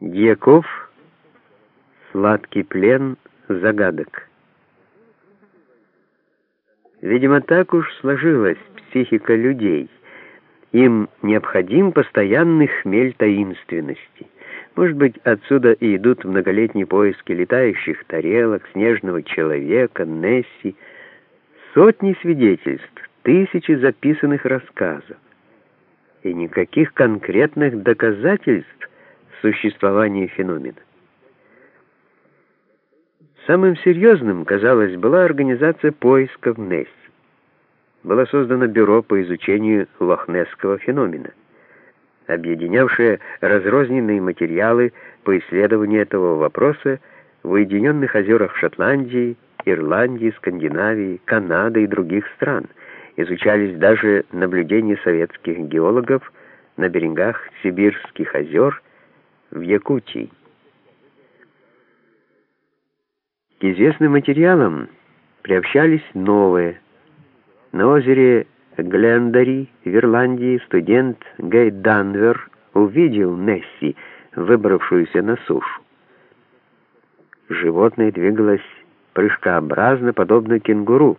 Дьяков. Сладкий плен загадок. Видимо, так уж сложилась психика людей. Им необходим постоянный хмель таинственности. Может быть, отсюда и идут многолетние поиски летающих тарелок, снежного человека, Несси, сотни свидетельств, тысячи записанных рассказов. И никаких конкретных доказательств существования феномена. Самым серьезным, казалось, была организация поисков Несси. Было создано бюро по изучению лохнесского феномена, объединявшее разрозненные материалы по исследованию этого вопроса в Уединенных озерах Шотландии, Ирландии, Скандинавии, Канады и других стран. Изучались даже наблюдения советских геологов на берегах Сибирских озер в Якутии. К известным материалам приобщались новые. На озере Глендари в Ирландии студент Гей Данвер увидел Несси, выбравшуюся на сушу. Животное двигалось прыжкообразно, подобно кенгуру,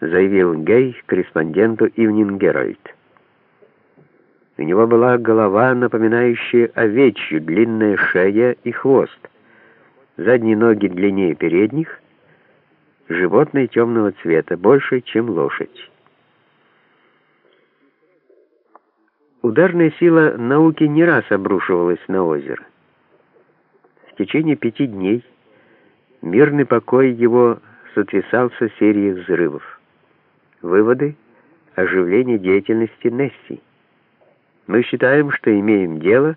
заявил Гей корреспонденту Ивнинг Геральт. У него была голова, напоминающая овечью, длинная шея и хвост. Задние ноги длиннее передних, животное темного цвета, больше, чем лошадь. Ударная сила науки не раз обрушивалась на озеро. В течение пяти дней мирный покой его сотрясался серией взрывов. Выводы — оживление деятельности Несси. Мы считаем, что имеем дело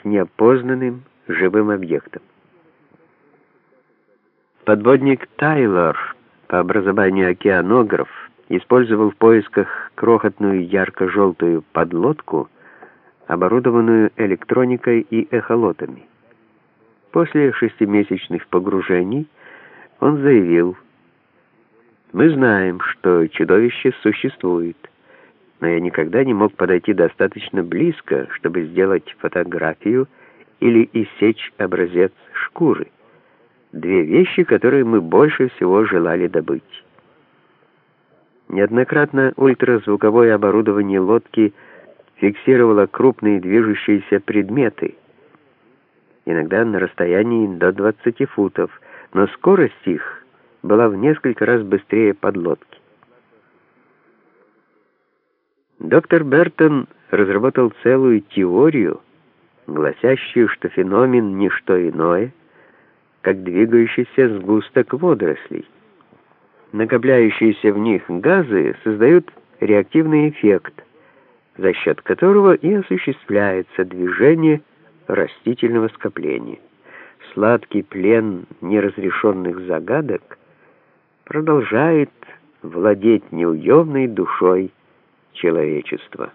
с неопознанным живым объектом. Подводник Тайлор, по образованию океанограф, использовал в поисках крохотную ярко-желтую подлодку, оборудованную электроникой и эхолотами. После шестимесячных погружений он заявил, «Мы знаем, что чудовище существует но я никогда не мог подойти достаточно близко, чтобы сделать фотографию или иссечь образец шкуры. Две вещи, которые мы больше всего желали добыть. Неоднократно ультразвуковое оборудование лодки фиксировало крупные движущиеся предметы, иногда на расстоянии до 20 футов, но скорость их была в несколько раз быстрее подлодки. Доктор Бертон разработал целую теорию, гласящую, что феномен — не что иное, как двигающийся сгусток водорослей. Накопляющиеся в них газы создают реактивный эффект, за счет которого и осуществляется движение растительного скопления. Сладкий плен неразрешенных загадок продолжает владеть неуемной душой человечества.